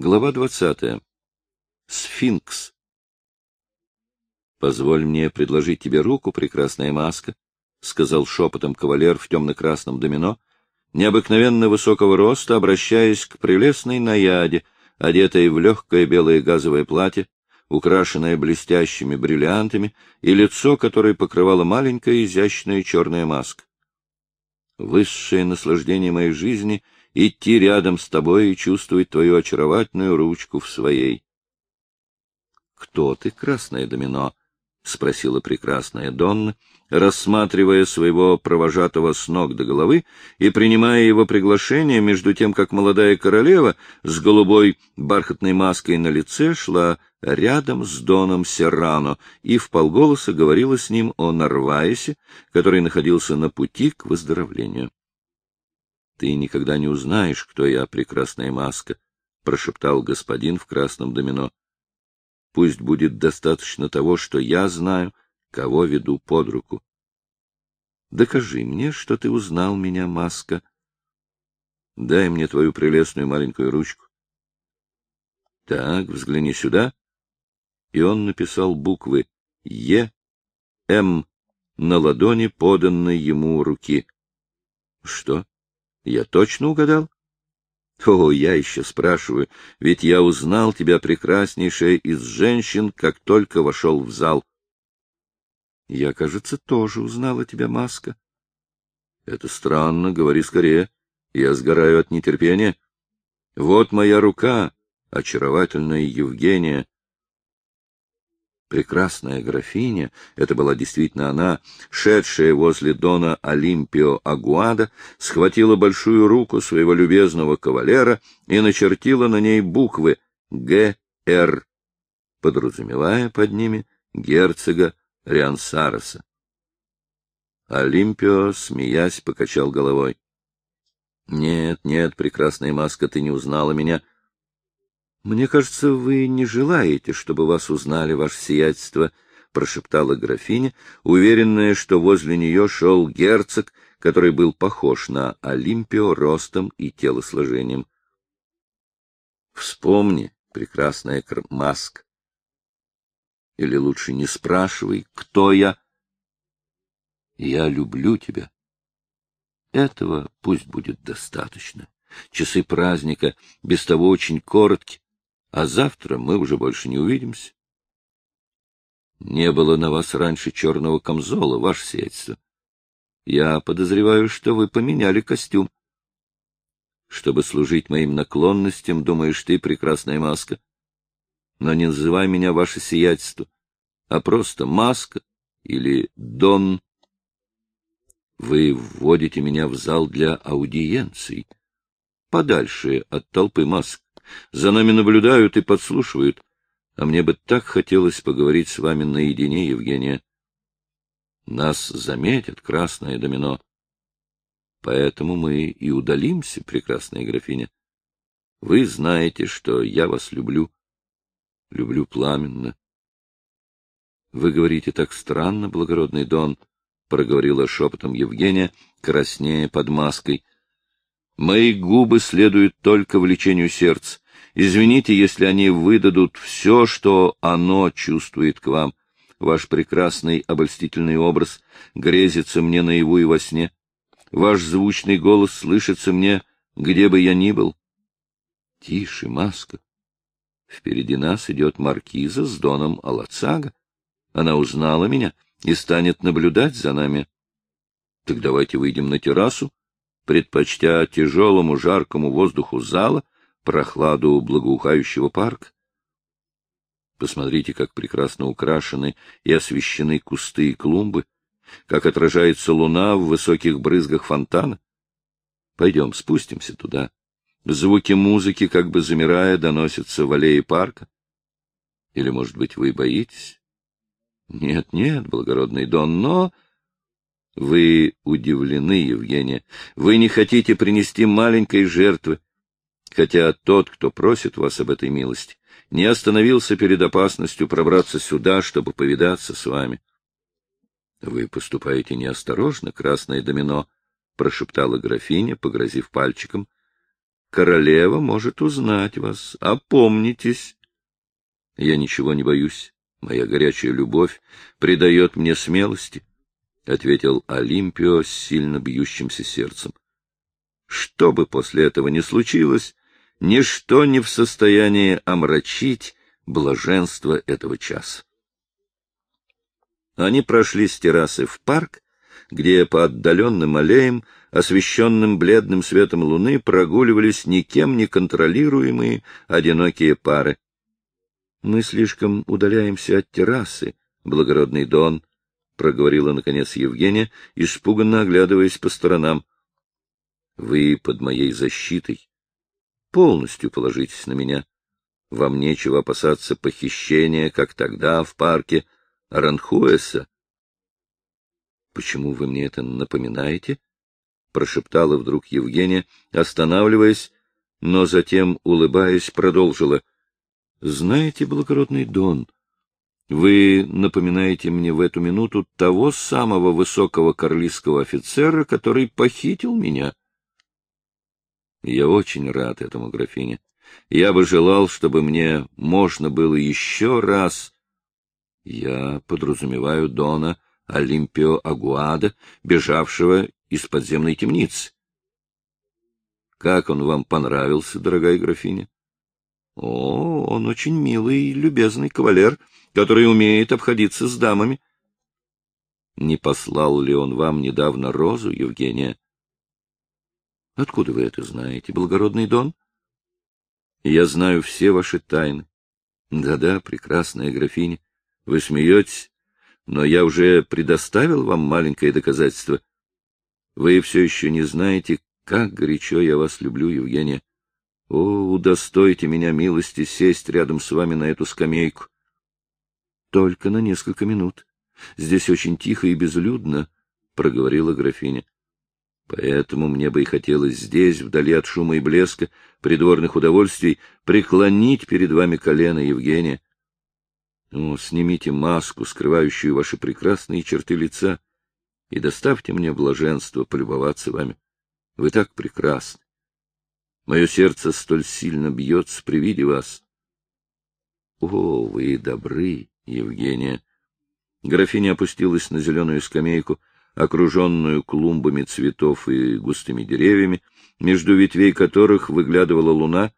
Глава двадцатая. Сфинкс. «Позволь мне предложить тебе руку, прекрасная маска», — сказал шепотом кавалер в темно-красном домино, необыкновенно высокого роста, обращаясь к прелестной наяде, одетой в легкое белое газовое платье, украшенное блестящими бриллиантами, и лицо, которое покрывала маленькая изящная черная маска. Высшее наслаждение моей жизни — идти рядом с тобой и чувствовать твою очаровательную ручку в своей. — Кто ты, красное домино? — спросила прекрасная Донна, рассматривая своего провожатого с ног до головы и принимая его приглашение, между тем, как молодая королева с голубой бархатной маской на лице шла рядом с Доном Серрано и вполголоса говорила с ним о Нарваесе, который находился на пути к выздоровлению. — Ты никогда не узнаешь, кто я, прекрасная маска, — прошептал господин в красном домино. — Пусть будет достаточно того, что я знаю, кого веду под руку. Докажи мне, что ты узнал меня, маска. Дай мне твою прелестную маленькую ручку. Так, взгляни сюда и он написал буквы Е, М на ладони поданной ему руки. Что? Я точно угадал? О, я еще спрашиваю, ведь я узнал тебя, прекраснейшая из женщин, как только вошел в зал. Я, кажется, тоже узнала тебя, Маска. Это странно, говори скорее. Я сгораю от нетерпения. Вот моя рука, очаровательная Евгения, прекрасная графиня, это была действительно она, шедшая возле дона Олимпио Агуада, схватила большую руку своего любезного кавалера и начертила на ней буквы «Г.Р», подразумевая под ними герцога Риансареса. Олимпио, смеясь, покачал головой. — Нет, нет, прекрасная маска, ты не узнала меня. — мне кажется, вы не желаете, чтобы вас узнали, ваше сиятельство, — прошептала графиня, уверенная, что возле нее шел герцог, который был похож на Олимпио ростом и телосложением. Вспомни, прекрасная Маск. Или лучше не спрашивай, кто я. Я люблю тебя. Этого пусть будет достаточно. Часы праздника без того очень коротки, а завтра мы уже больше не увидимся. Не было на вас раньше черного камзола, ваше сиятельство. Я подозреваю, что вы поменяли костюм. Чтобы служить моим наклонностям, думаешь ты, прекрасная маска. Но не называй меня ваше сиятельство, а просто маска или дон. Вы вводите меня в зал для аудиенций, подальше от толпы маск. За нами наблюдают и подслушивают. А мне бы так хотелось поговорить с вами наедине, Евгения. Нас заметят, красное домино. Поэтому мы и удалимся, прекрасная графиня. Вы знаете, что я вас люблю. Люблю пламенно. Вы говорите так странно, благородный Дон, — проговорила шепотом Евгения, краснея под маской. Мои губы следуют только влечению сердца. Извините, если они выдадут все, что оно чувствует к вам. Ваш прекрасный обольстительный образ грезится мне наяву и во сне. Ваш звучный голос слышится мне, где бы я ни был. Тише, маска. Впереди нас идет маркиза с доном Алацага. Она узнала меня и станет наблюдать за нами. Так давайте выйдем на террасу предпочтя тяжелому жаркому воздуху зала прохладу благоухающего парка. Посмотрите, как прекрасно украшены и освещены кусты и клумбы, как отражается луна в высоких брызгах фонтана. Пойдем, спустимся туда. Звуки музыки, как бы замирая, доносятся в аллее парка. Или, может быть, вы боитесь? Нет, нет, благородный Дон, но вы удивлены, Евгения. Вы не хотите принести маленькой жертвы, хотя тот, кто просит вас об этой милости, не остановился перед опасностью пробраться сюда, чтобы повидаться с вами. — Вы поступаете неосторожно, красное домино, — прошептала графиня, погрозив пальчиком. королева может узнать вас. Опомнитесь. Я ничего не боюсь. Моя горячая любовь придает мне смелости, — ответил Олимпио с сильно бьющимся сердцем. Что бы после этого ни случилось, ничто не в состоянии омрачить блаженство этого часа. Они прошли с террасы в парк, где по отдаленным аллеям, освещенным бледным светом луны, прогуливались никем не контролируемые одинокие пары. — Мы слишком удаляемся от террасы, благородный Дон, — проговорила, наконец, Евгения, испуганно оглядываясь по сторонам. — Вы под моей защитой. Полностью положитесь на меня. Вам нечего опасаться похищения, как тогда в парке Аранхуэса. — Почему вы мне это напоминаете? — прошептала вдруг Евгения, останавливаясь, но затем, улыбаясь, продолжила. — Знаете, благородный Дон, вы напоминаете мне в эту минуту того самого высокого карлистского офицера, который похитил меня. Я очень рад этому, графиня. Я бы желал, чтобы мне можно было еще раз... Я подразумеваю Дона Олимпио Агуада, бежавшего из подземной темницы. Как он вам понравился, дорогая графиня? О, он очень милый и любезный кавалер, который умеет обходиться с дамами. Не послал ли он вам недавно розу, Евгения? Откуда вы это знаете, благородный Дон? Я знаю все ваши тайны. Да-да, прекрасная графиня. Вы смеетесь, но я уже предоставил вам маленькое доказательство. Вы все еще не знаете, как горячо я вас люблю, Евгения. О, удостойте меня милости сесть рядом с вами на эту скамейку. Только на несколько минут. Здесь очень тихо и безлюдно, — проговорила графиня. Поэтому мне бы и хотелось здесь, вдали от шума и блеска, придворных удовольствий, преклонить перед вами колено, Евгения. Ну, снимите маску, скрывающую ваши прекрасные черты лица, и доставьте мне блаженство полюбоваться вами. Вы так прекрасны. Мое сердце столь сильно бьется при виде вас. О, вы добры, Евгения! Графиня опустилась на зеленую скамейку, окруженную клумбами цветов и густыми деревьями, между ветвей которых выглядывала луна.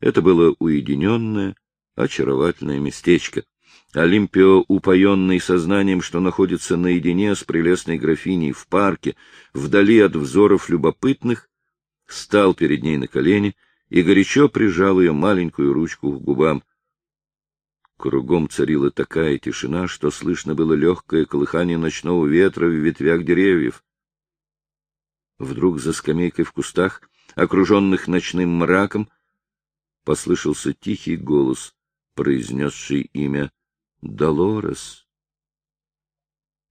Это было уединенное, очаровательное местечко. Олимпио, упоенный сознанием, что находится наедине с прелестной графиней в парке, вдали от взоров любопытных, стал перед ней на колени и горячо прижал ее маленькую ручку к губам. Кругом царила такая тишина, что слышно было легкое колыхание ночного ветра в ветвях деревьев. Вдруг за скамейкой в кустах, окруженных ночным мраком, послышался тихий голос, произнесший имя Долорес.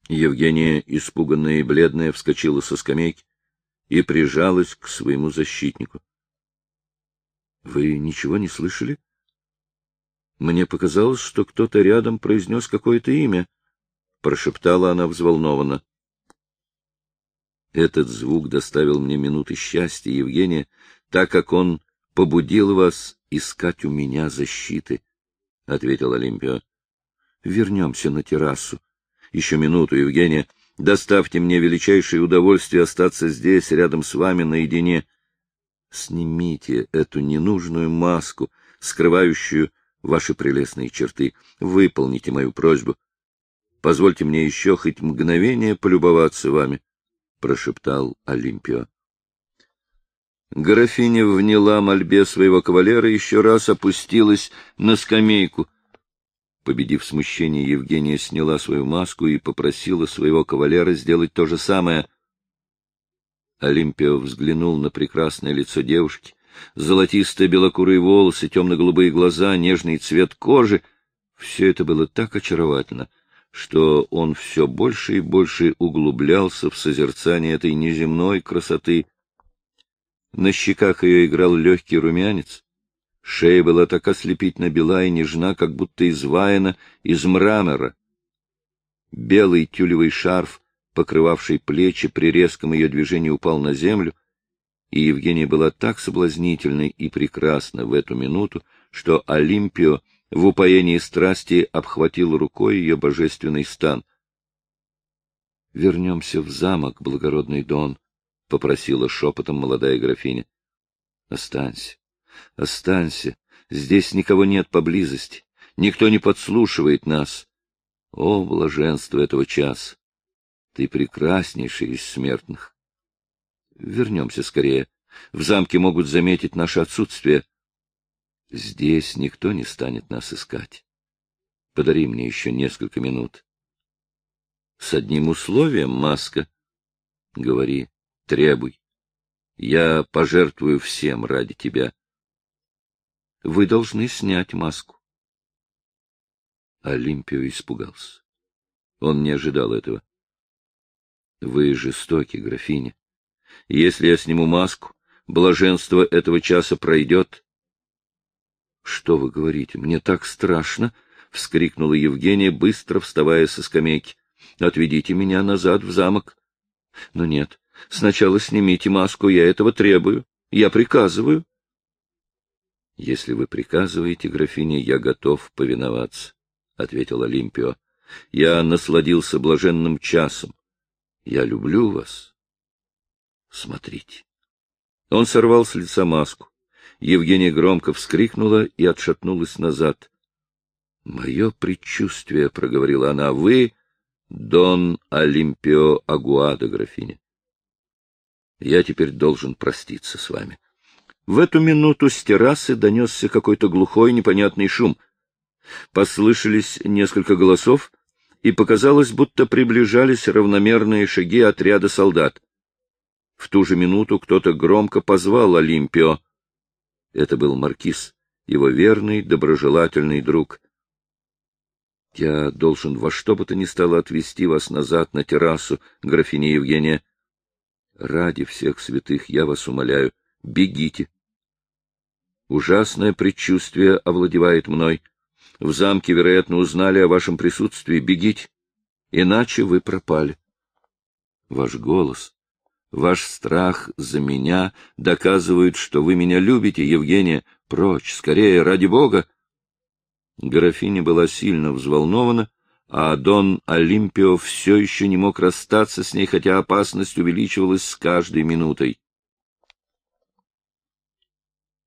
Евгения, испуганная и бледная, вскочила со скамейки и прижалась к своему защитнику. — Вы ничего не слышали? — мне показалось, что кто-то рядом произнес какое-то имя, — прошептала она взволнованно. Этот звук доставил мне минуты счастья, Евгения, так как он побудил вас искать у меня защиты, — ответил Олимпио. — Вернемся на террасу. Еще минуту, Евгения. Доставьте мне величайшее удовольствие остаться здесь, рядом с вами, наедине. Снимите эту ненужную маску, скрывающую ваши прелестные черты. Выполните мою просьбу. Позвольте мне еще хоть мгновение полюбоваться вами, — прошептал Олимпио. Графиня вняла мольбе своего кавалера и еще раз опустилась на скамейку. Победив смущение, Евгения сняла свою маску и попросила своего кавалера сделать то же самое. Олимпио взглянул на прекрасное лицо девушки, золотистые белокурые волосы, темно-голубые глаза, нежный цвет кожи — все это было так очаровательно, что он все больше и больше углублялся в созерцание этой неземной красоты. На щеках ее играл легкий румянец, шея была так ослепительно бела и нежна, как будто изваяна из мрамора. Белый тюлевый шарф, покрывавший плечи, при резком ее движении упал на землю, и Евгения была так соблазнительной и прекрасна в эту минуту, что Олимпио в упоении страсти обхватил рукой ее божественный стан. — Вернемся в замок, благородный Дон, — попросила шепотом молодая графиня. — Останься, останься, здесь никого нет поблизости, никто не подслушивает нас. О, блаженство этого часа! Ты прекраснейший из смертных. Вернемся скорее. В замке могут заметить наше отсутствие. Здесь никто не станет нас искать. Подари мне еще несколько минут. С одним условием, Маска. Говори, требуй. Я пожертвую всем ради тебя. Вы должны снять маску. Олимпио испугался. Он не ожидал этого. Вы жестоки, графиня. Если я сниму маску, блаженство этого часа пройдет. — Что вы говорите? Мне так страшно! — вскрикнула Евгения, быстро вставая со скамейки. — Отведите меня назад в замок. — Но нет, сначала снимите маску, я этого требую. Я приказываю. — Если вы приказываете, графиня, я готов повиноваться, — ответил Олимпио. — Я насладился блаженным часом. Я люблю вас. Смотрите. Он сорвал с лица маску. Евгения громко вскрикнула и отшатнулась назад. — Мое предчувствие, — проговорила она, — вы — Дон Олимпио Агуада, графиня. Я теперь должен проститься с вами. В эту минуту с террасы донесся какой-то глухой непонятный шум. Послышались несколько голосов, и показалось, будто приближались равномерные шаги отряда солдат. В ту же минуту кто-то громко позвал Олимпио. Это был маркиз, его верный, доброжелательный друг. — Я должен во что бы то ни стало отвезти вас назад на террасу, графиня Евгения. Ради всех святых я вас умоляю, бегите. Ужасное предчувствие овладевает мной. В замке, вероятно, узнали о вашем присутствии. Бегите, иначе вы пропали. Ваш голос, Ваш страх за меня доказывает, что вы меня любите, Евгения. Прочь, скорее, ради бога!» Графиня была сильно взволнована, а Дон Олимпио все еще не мог расстаться с ней, хотя опасность увеличивалась с каждой минутой.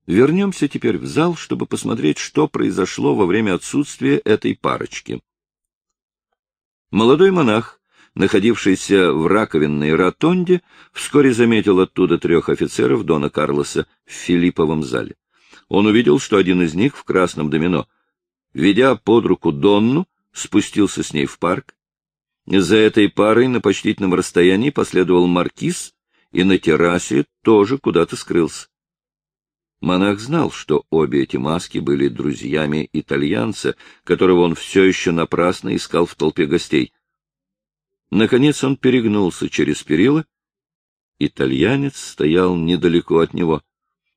Вернемся теперь в зал, чтобы посмотреть, что произошло во время отсутствия этой парочки. Молодой монах находившийся в раковинной ротонде, вскоре заметил оттуда трех офицеров Дона Карлоса в Филипповом зале. Он увидел, что один из них в красном домино, ведя под руку Донну, спустился с ней в парк. За этой парой на почтительном расстоянии последовал маркиз и на террасе тоже куда-то скрылся. Монах знал, что обе эти маски были друзьями итальянца, которого он все еще напрасно искал в толпе гостей. Наконец он перегнулся через перила. Итальянец стоял недалеко от него.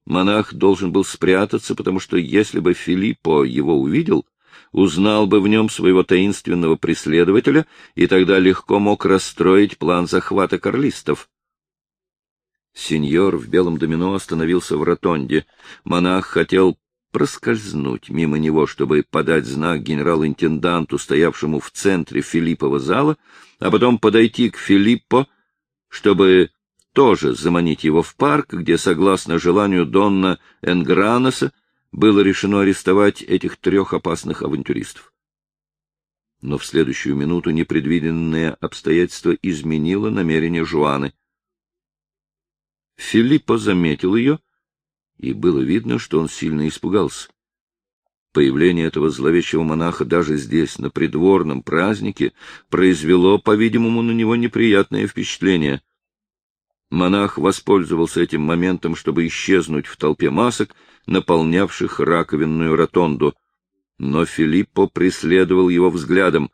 Монах должен был спрятаться, потому что если бы Филиппо его увидел, узнал бы в нем своего таинственного преследователя и тогда легко мог расстроить план захвата карлистов. Сеньор в белом домино остановился в ротонде. Монах хотел проскользнуть мимо него, чтобы подать знак генерал-интенданту, стоявшему в центре Филиппова зала, а потом подойти к Филиппо, чтобы тоже заманить его в парк, где, согласно желанию Донна Энграноса, было решено арестовать этих трех опасных авантюристов. Но в следующую минуту непредвиденное обстоятельство изменило намерение Жуаны. Филиппо заметил ее и было видно, что он сильно испугался. Появление этого зловещего монаха даже здесь, на придворном празднике, произвело, по-видимому, на него неприятное впечатление. Монах воспользовался этим моментом, чтобы исчезнуть в толпе масок, наполнявших раковинную ротонду. Но Филиппо преследовал его взглядом.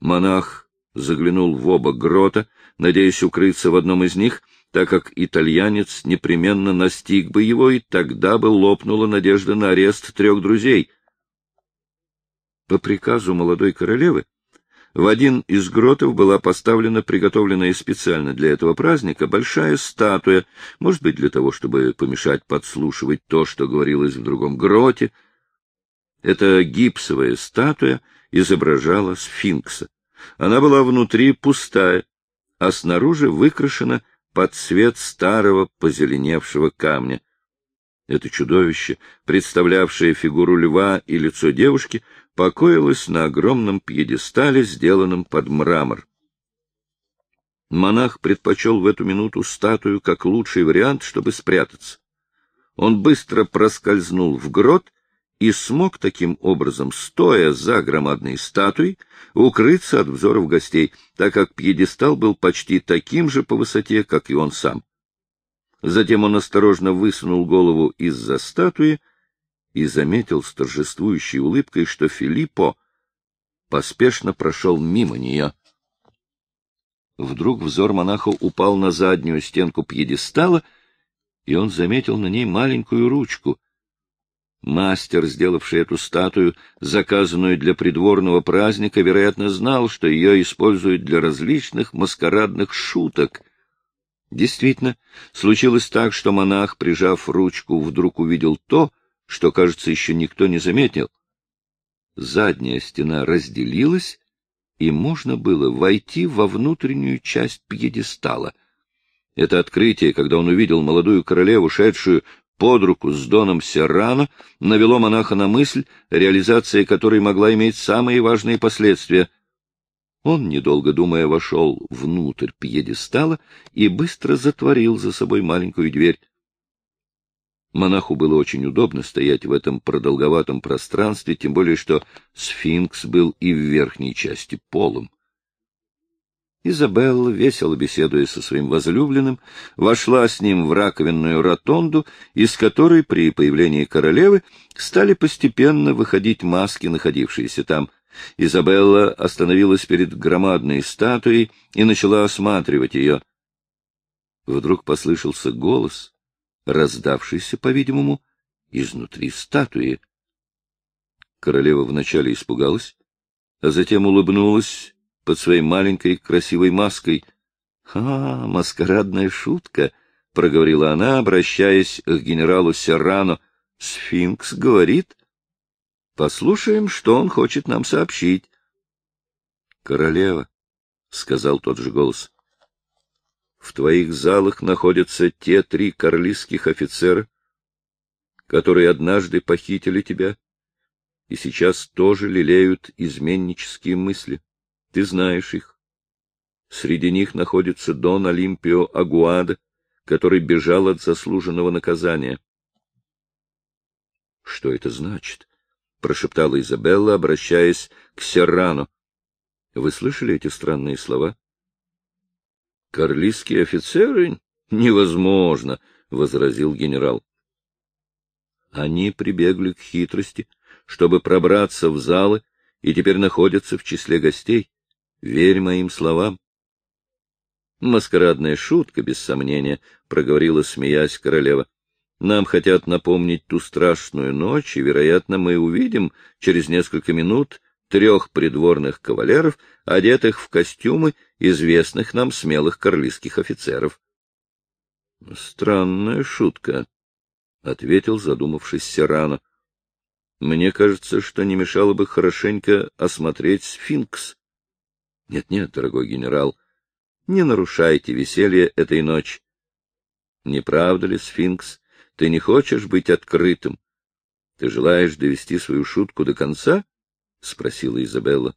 Монах заглянул в оба грота, надеясь укрыться в одном из них — так как итальянец непременно настиг бы его, и тогда бы лопнула надежда на арест трех друзей. По приказу молодой королевы В один из гротов была поставлена приготовленная специально для этого праздника большая статуя, может быть, для того, чтобы помешать подслушивать то, что говорилось в другом гроте. Эта гипсовая статуя изображала сфинкса. Она была внутри пустая, а снаружи выкрашена под цвет старого позеленевшего камня. Это чудовище, представлявшее фигуру льва и лицо девушки, покоилось на огромном пьедестале, сделанном под мрамор. Монах предпочел в эту минуту статую как лучший вариант, чтобы спрятаться. Он быстро проскользнул в грот и смог таким образом, стоя за громадной статуей, укрыться от взоров гостей, так как пьедестал был почти таким же по высоте, как и он сам. Затем он осторожно высунул голову из-за статуи и заметил с торжествующей улыбкой, что Филиппо поспешно прошел мимо нее. Вдруг взор монаха упал на заднюю стенку пьедестала, и он заметил на ней маленькую ручку. Мастер, сделавший эту статую, заказанную для придворного праздника, вероятно, знал, что ее используют для различных маскарадных шуток — Действительно, случилось так, что монах, прижав ручку, вдруг увидел то, что, кажется, еще никто не заметил. Задняя стена разделилась, и можно было войти во внутреннюю часть пьедестала. Это открытие, когда он увидел молодую королеву, шедшую под руку с Доном Серрано, навело монаха на мысль, реализация которой могла иметь самые важные последствия — он, недолго думая, вошел внутрь пьедестала и быстро затворил за собой маленькую дверь. Монаху было очень удобно стоять в этом продолговатом пространстве, тем более что сфинкс был и в верхней части полом. Изабелла, весело беседуя со своим возлюбленным, вошла с ним в раковинную ротонду, из которой при появлении королевы стали постепенно выходить маски, находившиеся там — Изабелла остановилась перед громадной статуей и начала осматривать ее. Вдруг послышался голос, раздавшийся, по-видимому, изнутри статуи. Королева вначале испугалась, а затем улыбнулась под своей маленькой красивой маской. — А, маскарадная шутка! — проговорила она, обращаясь к генералу Серрано. — Сфинкс говорит, Послушаем, что он хочет нам сообщить. — Королева, — сказал тот же голос, — в твоих залах находятся те три карлистских офицера, которые однажды похитили тебя и сейчас тоже лелеют изменнические мысли. Ты знаешь их. Среди них находится Дон Олимпио Агуада, который бежал от заслуженного наказания. Что это значит? прошептала Изабелла, обращаясь к Серрану. — Вы слышали эти странные слова? — Карлистские офицеры? Невозможно, — возразил генерал. Они прибегли к хитрости, чтобы пробраться в залы, и теперь находятся в числе гостей. Верь моим словам. Маскарадная шутка, без сомнения, — проговорила, смеясь королева. Нам хотят напомнить ту страшную ночь, и, вероятно, мы увидим через несколько минут трех придворных кавалеров, одетых в костюмы известных нам смелых карлистских офицеров. — Странная шутка, — ответил, задумавшись Серрано. — Мне кажется, что не мешало бы хорошенько осмотреть сфинкс. Нет, — Нет-нет, дорогой генерал, не нарушайте веселье этой ночи. Не правда ли, сфинкс, ты не хочешь быть открытым? Ты желаешь довести свою шутку до конца? — спросила Изабелла.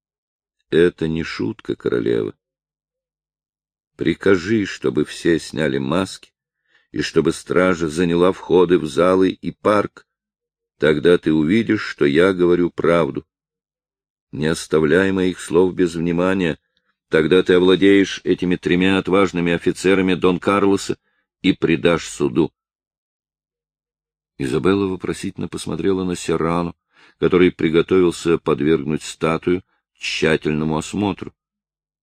— Это не шутка, королева. Прикажи, чтобы все сняли маски, и чтобы стража заняла входы в залы и парк. Тогда ты увидишь, что я говорю правду. Не оставляй моих слов без внимания. Тогда ты овладеешь этими тремя отважными офицерами Дон Карлоса и предашь суду. Изабелла вопросительно посмотрела на Серрану, который приготовился подвергнуть статую тщательному осмотру.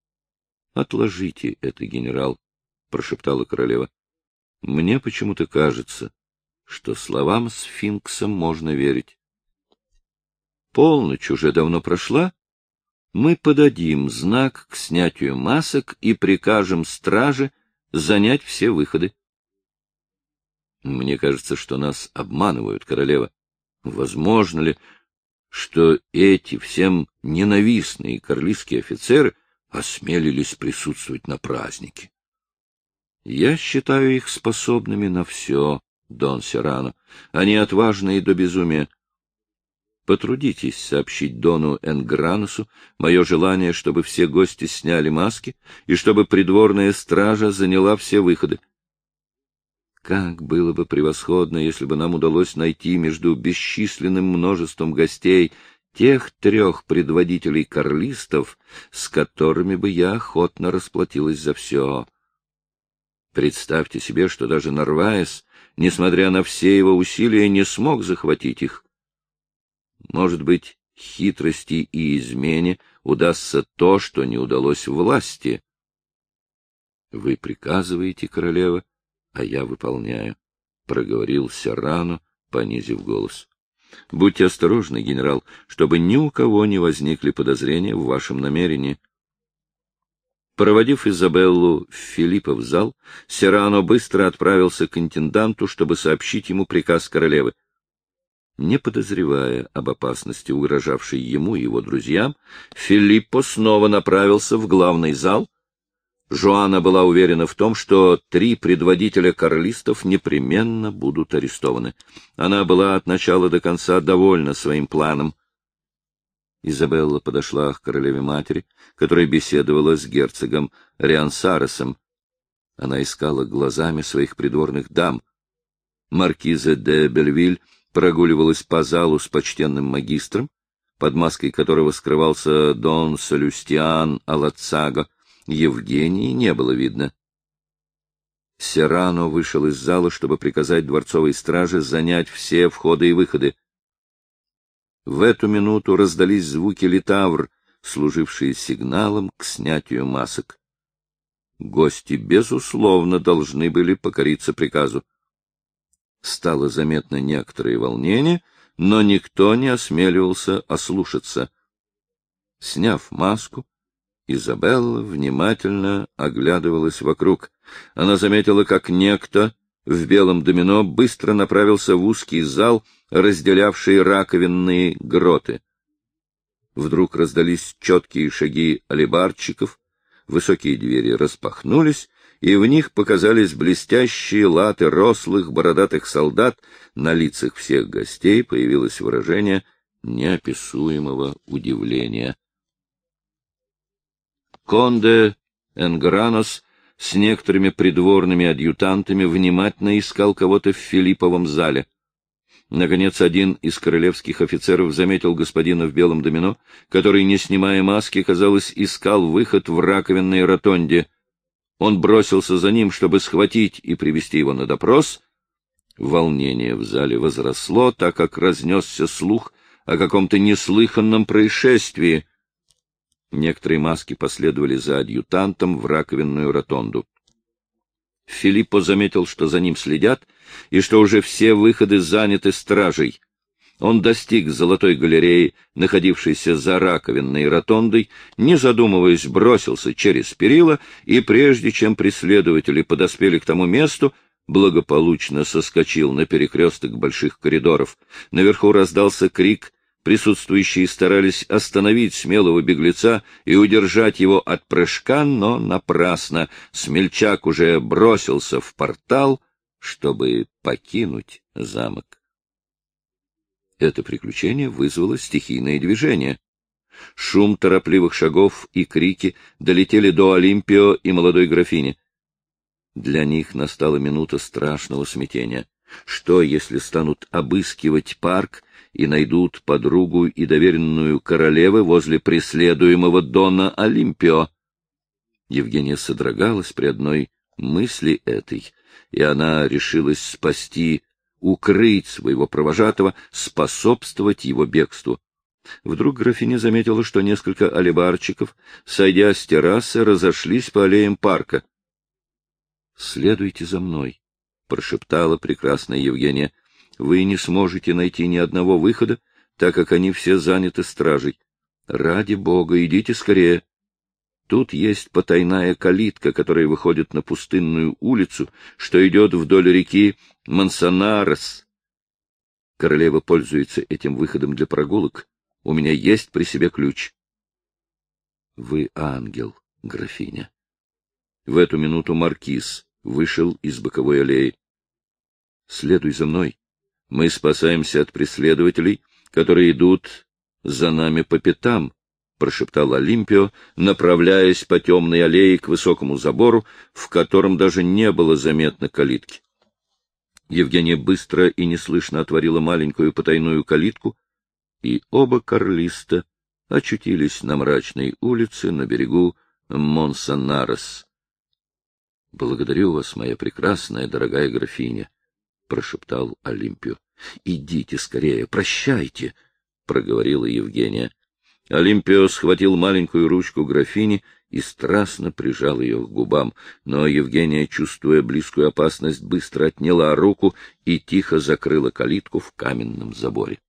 — Отложите это, генерал, — прошептала королева. — Мне почему-то кажется, что словам сфинкса можно верить. — Полночь уже давно прошла. мы подадим знак к снятию масок и прикажем страже занять все выходы. Мне кажется, что нас обманывают, королева. Возможно ли, что эти всем ненавистные карлистские офицеры осмелились присутствовать на празднике? Я считаю их способными на все, Дон Серрано. Они отважны и до безумия. Потрудитесь сообщить Дону Энгранусу мое желание, чтобы все гости сняли маски и чтобы придворная стража заняла все выходы. Как было бы превосходно, если бы нам удалось найти между бесчисленным множеством гостей тех трех предводителей карлистов, с которыми бы я охотно расплатилась за все. Представьте себе, что даже Нарваес, несмотря на все его усилия, не смог захватить их. Может быть, хитрости и измене удастся то, что не удалось власти. Вы приказываете, королева, а я выполняю, — проговорил Серрано, понизив голос. — Будьте осторожны, генерал, чтобы ни у кого не возникли подозрения в вашем намерении. Проводив Изабеллу в Филиппов зал, Серрано быстро отправился к интенданту, чтобы сообщить ему приказ королевы. Не подозревая об опасности, угрожавшей ему и его друзьям, Филиппо снова направился в главный зал. Жоанна была уверена в том, что три предводителя карлистов непременно будут арестованы. Она была от начала до конца довольна своим планом. Изабелла подошла к королеве-матери, которая беседовала с герцогом Риансаресом. Она искала глазами своих придворных дам. Маркиза де Бельвиль прогуливалась по залу с почтенным магистром, под маской которого скрывался Дон Солюстиан Алацаго. Евгении не было видно. Серрано вышел из зала, чтобы приказать дворцовой страже занять все входы и выходы. В эту минуту раздались звуки литавр, служившие сигналом к снятию масок. Гости, безусловно, должны были покориться приказу стало заметно некоторое волнение, но никто не осмеливался ослушаться. Сняв маску, Изабелла внимательно оглядывалась вокруг. Она заметила, как некто в белом домино быстро направился в узкий зал, разделявший раковинные гроты. Вдруг раздались четкие шаги алибарчиков, высокие двери распахнулись, и в них показались блестящие латы рослых бородатых солдат, на лицах всех гостей появилось выражение неописуемого удивления. Конде Энгранос с некоторыми придворными адъютантами внимательно искал кого-то в Филипповом зале. Наконец, один из королевских офицеров заметил господина в белом домино, который, не снимая маски, казалось, искал выход в раковинной ротонде — он бросился за ним, чтобы схватить и привести его на допрос. Волнение в зале возросло, так как разнесся слух о каком-то неслыханном происшествии. Некоторые маски последовали за адъютантом в раковинную ротонду. Филиппо заметил, что за ним следят, и что уже все выходы заняты стражей. Он достиг золотой галереи, находившейся за раковинной ротондой, не задумываясь, бросился через перила, и прежде чем преследователи подоспели к тому месту, благополучно соскочил на перекресток больших коридоров. Наверху раздался крик, присутствующие старались остановить смелого беглеца и удержать его от прыжка, но напрасно. Смельчак уже бросился в портал, чтобы покинуть замок. Это приключение вызвало стихийное движение. Шум торопливых шагов и крики долетели до Олимпио и молодой графини. Для них настала минута страшного смятения. Что, если станут обыскивать парк и найдут подругу и доверенную королевы возле преследуемого Дона Олимпио? Евгения содрогалась при одной мысли этой, и она решилась спасти укрыть своего провожатого, способствовать его бегству. Вдруг графиня заметила, что несколько алибарчиков, сойдя с террасы, разошлись по аллеям парка. — Следуйте за мной, — прошептала прекрасная Евгения. — Вы не сможете найти ни одного выхода, так как они все заняты стражей. — Ради бога, идите скорее. Тут есть потайная калитка, которая выходит на пустынную улицу, что идет вдоль реки Мансонарес. Королева пользуется этим выходом для прогулок. У меня есть при себе ключ. — Вы ангел, графиня. В эту минуту маркиз вышел из боковой аллеи. — Следуй за мной. Мы спасаемся от преследователей, которые идут за нами по пятам, — прошептал Олимпио, направляясь по темной аллее к высокому забору, в котором даже не было заметно калитки. Евгения быстро и неслышно отворила маленькую потайную калитку, и оба карлиста очутились на мрачной улице на берегу Монсанарес. — Благодарю вас, моя прекрасная, дорогая графиня, — прошептал Олимпио. — Идите скорее, прощайте, — проговорила Евгения. Олимпио схватил маленькую ручку графини и страстно прижал ее к губам, но Евгения, чувствуя близкую опасность, быстро отняла руку и тихо закрыла калитку в каменном заборе.